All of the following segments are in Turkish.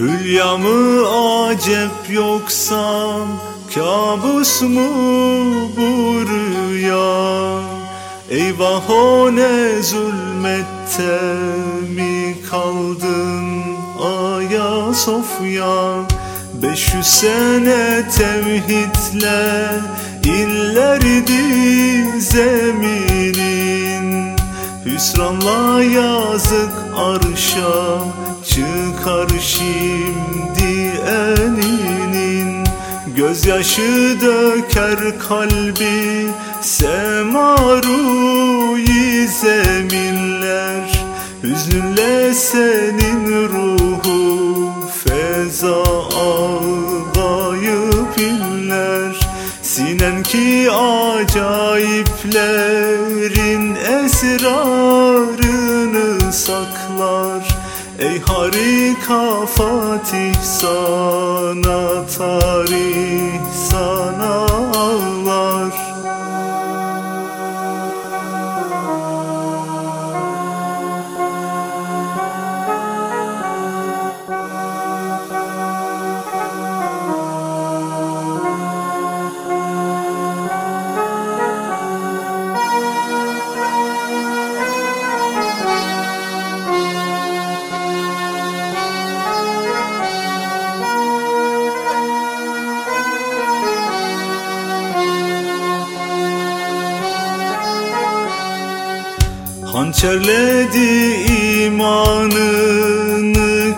Hülyamı acep yoksa kabus mu bu rüya? Eyvah o ne zulmette mi kaldın Aya Sofya Beş yüz sene tevhidle inlerdi zeminin Hüsranla yazık arşa çıkar şimdi eninin. Gözyaşı döker kalbi semaruyi zeminler Hüzünle senin ruhu feza ağlayıp inler Sinen ki acayiplerin esrarını saklar. Ey harika Fatih sana tarih sana Hançerledi imanını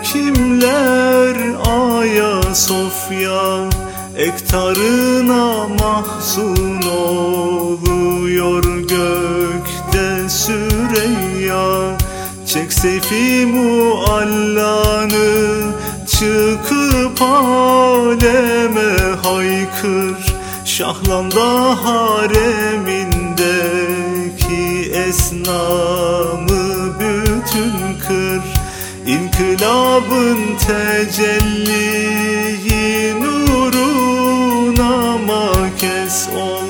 kimler? Aya Sofya Ektarına mahzun oluyor gökte Süreyya. Çek seyfi muallanı çıkıp aleme haykır. Şahlanda haremindeki esnamı bütün kır. İnkılabın tecelli nuruna makes ol.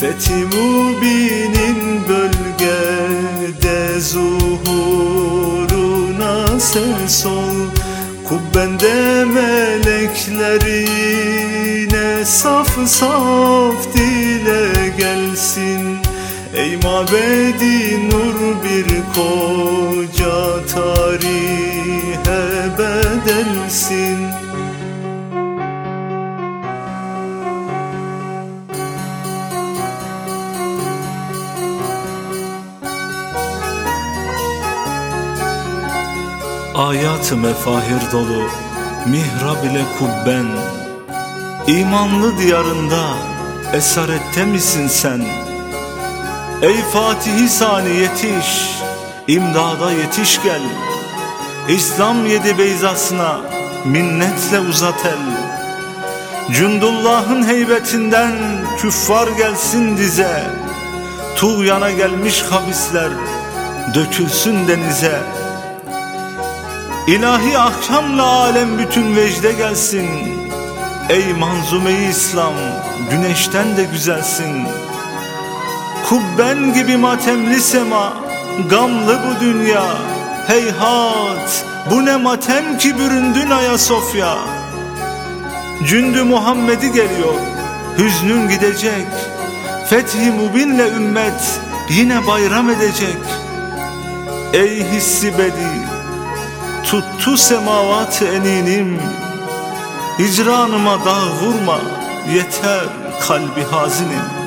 Fethi mubinin bölgede zuhuruna ses ol. Kubbende melekler yine saf saf dile gelsin Ey mabedi nur bir koca tarihe bedelsin Ayat-ı mefahir dolu mihrab ile kubben İmanlı diyarında esarette misin sen? Ey Fatih-i Sani yetiş, imdada yetiş gel. İslam yedi beyzasına minnetle uzat el. Cündullah'ın heybetinden küffar gelsin dize. Tuğyana gelmiş habisler dökülsün denize. İlahi ahkamla alem bütün vecde gelsin. Ey manzume İslam güneşten de güzelsin Kubben gibi matemli sema Gamlı bu dünya. Heyhat bu ne matem ki büründün Ayasofya? Cündü Muhammed'i geliyor Hüznün gidecek. Fethi Mubinle ümmet Yine bayram edecek. Ey hissi bedi Tuttu semavat eninim. Hicranıma dağ vurma Yeter kalbi hazinim